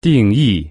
定义。